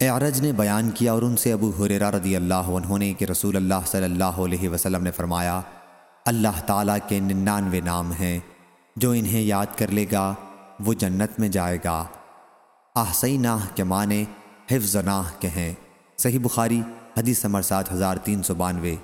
اعرج نے بیان کیا اور ان سے ابو حریرہ رضی اللہ عنہ نے کہ رسول اللہ صلی اللہ علیہ وسلم نے فرمایا، اللہ تعالیٰ کے ننانوے نام ہیں، جو انہیں یاد کر لے گا، وہ جنت میں جائے گا۔ آحسی ناہ کے معنی حفظ ناہ کے ہیں۔ صحیح بخاری، حدیث سمر سات ہزار تین سو بانوے۔